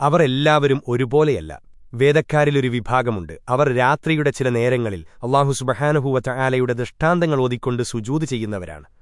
അവർ എല്ലാവരും ഒരുപോലെയല്ല. വേദക്കാരിലൊരു വിഭാഗമുണ്ട്. അവർ രാത്രിയുടെ ചില നേരങ്ങളിൽ അള്ളാഹു സുബഹാനുഭൂവറ്റ ആലയുടെ ദൃഷ്ടാന്തങ്ങൾ ഓതിക്കൊണ്ട് സുജൂത് ചെയ്യുന്നവരാണ്.